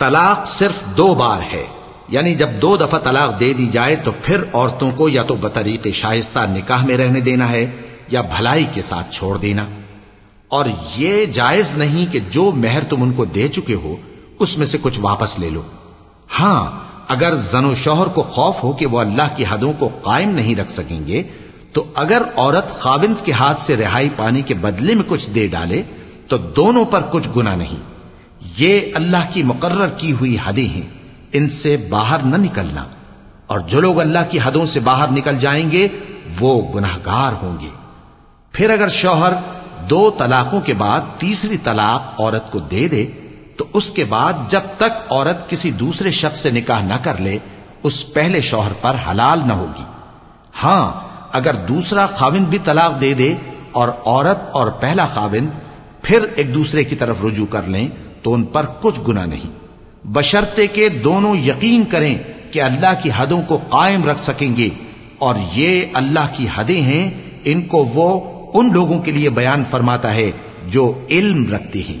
तलाक सिर्फ दो बार है यानी जब दो दफा तलाक दे दी जाए तो फिर औरतों को या तो बतरीक शाइस्ता निकाह में रहने देना है या भलाई के साथ छोड़ देना और ये जायज़ नहीं कि जो मेहर तुम उनको दे चुके हो, उसमें से कुछ वापस ले लो। हाँ, अगर जनो शोहर को खौफ हो कि वह अल्लाह की हदों को कायम नहीं रख सकेंगे तो अगर औरत खाविंद के हाथ से रिहाई पाने के बदले में कुछ दे डाले तो दोनों पर कुछ गुना नहीं। ये अल्लाह की मुकर्र की हुई हदें हैं, इनसे बाहर न निकलना। और जो लोग अल्लाह की हदों से बाहर निकल जाएँगे, वो गुनाहगार होंगे। फिर अगर शौहर दो तलाकों के बाद तीसरी तलाक औरत को दे दे तो उसके बाद जब तक औरत किसी दूसरे शख्स से निकाह न कर ले, उस पहले शौहर पर हलाल न होगी। हाँ, अगर दूसरा खाविंद भी तलाक दे दे और औरत और पहला खाविंद फिर एक दूसरे की तरफ़ रुजू कर लें तो उन पर कुछ गुना नहीं। बशर्ते के दोनों यकीन करें कि अल्लाह की हदों को कायम रख सकेंगे, और ये अल्लाह की हदें हैं, इनको वो उन लोगों के लिए बयान फरमाता है जो इल्म रखते हैं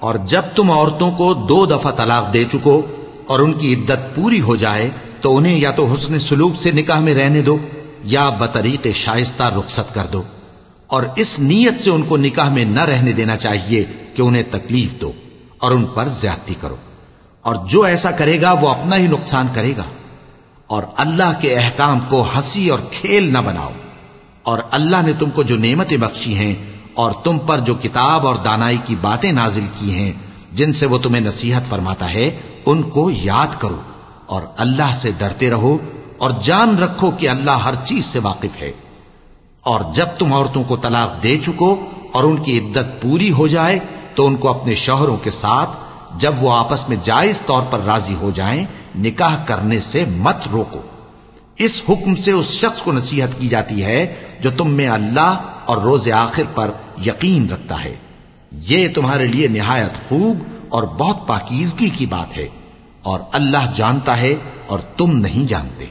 और जब तुम औरतों को दो दफा तलाक दे चुको और उनकी इद्दत पूरी हो जाए तो उन्हें या तो हुस्न सुलूक से निकाह में रहने दो, या बतरीक शाइस्ता रुखसत कर दो। और इस नीयत से उनको निकाह में न रहने देना चाहिए कि उन्हें तकलीफ़ दो और उन पर ज्यादती करो। और जो ऐसा करेगा, वो अपना ही नुकसान करेगा। और अल्लाह के अहकाम को हँसी और खेल न बनाओ। और अल्लाह ने तुमको जो नेमतें बख्शी हैं और तुम पर जो किताब और दानाई की बातें नाजिल की हैं जिनसे वो तुम्हें नसीहत फरमाता है उनको याद करो और अल्लाह से डरते रहो और जान रखो कि अल्लाह हर चीज़ से वाकिफ है। और जब तुम औरतों को तलाक दे चुको और उनकी इद्दत पूरी हो जाए तो उनको अपने शोहरों के साथ जब वो आपस में जायज़ तौर पर राज़ी हो जाएँ, निकाह करने से मत रोको। इस हुक्म से उस शख्स को नसीहत की जाती है जो तुम में अल्लाह और रोज आखिर पर यकीन रखता है। ये तुम्हारे लिए निहायत खूब और बहुत पाकिजगी की बात है और अल्लाह जानता है और तुम नहीं जानते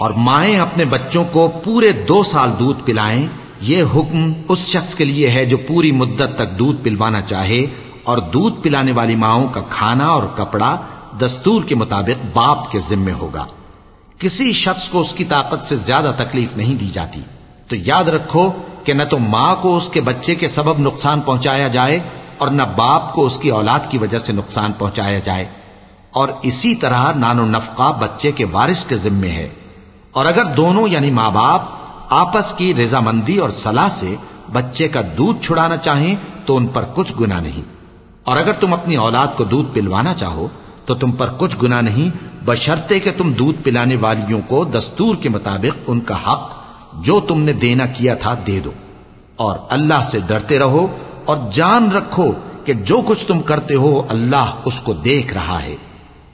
और माएं अपने बच्चों को पूरे दो साल दूध पिलाएं ये हुक्म उस शख्स के लिए है जो पूरी मुद्दत तक दूध पिलवाना चाहे और दूध पिलाने वाली माओं का खाना और कपड़ा दस्तूर के मुताबिक बाप के जिम्मे होगा। किसी शख्स को उसकी ताकत से ज़्यादा तकलीफ़ नहीं दी जाती। तो याद रखो कि न तो माँ को उसके बच्चे के सबब नुकसान पहुँचाया जाए और न बाप को उसकी औलाद की वजह से नुकसान पहुँचाया जाए। और इसी तरह नानो नफका बच्चे के वारिस के जिम्मे है। और अगर दोनों यानी माँ बाप आपस की रजामंदी और सलाह से बच्चे का दूध छुड़ाना चाहें तो उन पर कुछ गुना नहीं। और अगर तुम अपनी औलाद को दूध पिलवाना चाहो तो तुम पर कुछ गुना नहीं बशर्ते कि तुम दूध पिलाने वालियों को दस्तूर के मुताबिक उनका हक जो तुमने देना किया था दे दो और अल्लाह से डरते रहो और जान रखो कि जो कुछ तुम करते हो अल्लाह उसको देख रहा है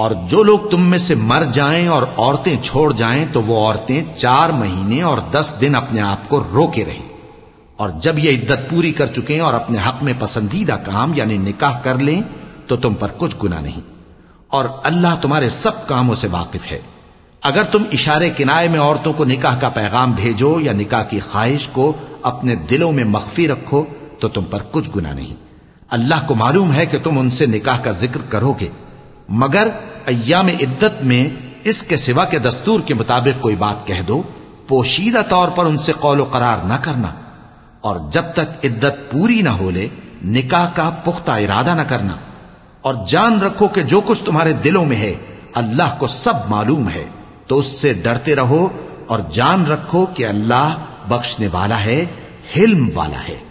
और जो लोग तुम में से मर जाएँ और औरतें छोड़ जाएँ तो वो औरतें चार महीने और दस दिन अपने आप को रोके रहें। और जब ये इद्दत पूरी कर चुके और अपने हक में पसंदीदा काम यानी निकाह कर लें तो तुम पर कुछ गुना नहीं। और अल्लाह तुम्हारे सब कामों से वाकिफ है। अगर तुम इशारे किनारे में औरतों को निकाह का पैगाम भेजो या निकाह की ख्वाहिश को अपने दिलों में मख्फी रखो तो तुम पर कुछ गुना नहीं। अल्लाह को मालूम है कि तुम उनसे निकाह का ज़िक्र करोगे। मगर अयाम इद्दत में इसके सिवा के दस्तूर के मुताबिक कोई बात कह दो, पोशीदा तौर पर उनसे कौलो करार न करना। और जब तक इद्दत पूरी ना हो ले, निकाह का पुख्ता इरादा न करना। और जान रखो कि जो कुछ तुम्हारे दिलों में है, अल्लाह को सब मालूम है। तो उससे डरते रहो और जान रखो कि अल्लाह बख्शने वाला है, हिल्म वाला है।